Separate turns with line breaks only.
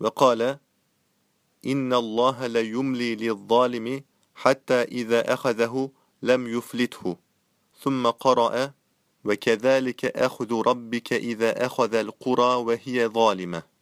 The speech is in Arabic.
وقال إن الله ليملي للظالم حتى إذا أخذه لم يفلته. ثم قرأ وكذلك أخذ ربك إذا أخذ القرى وهي ظالمة.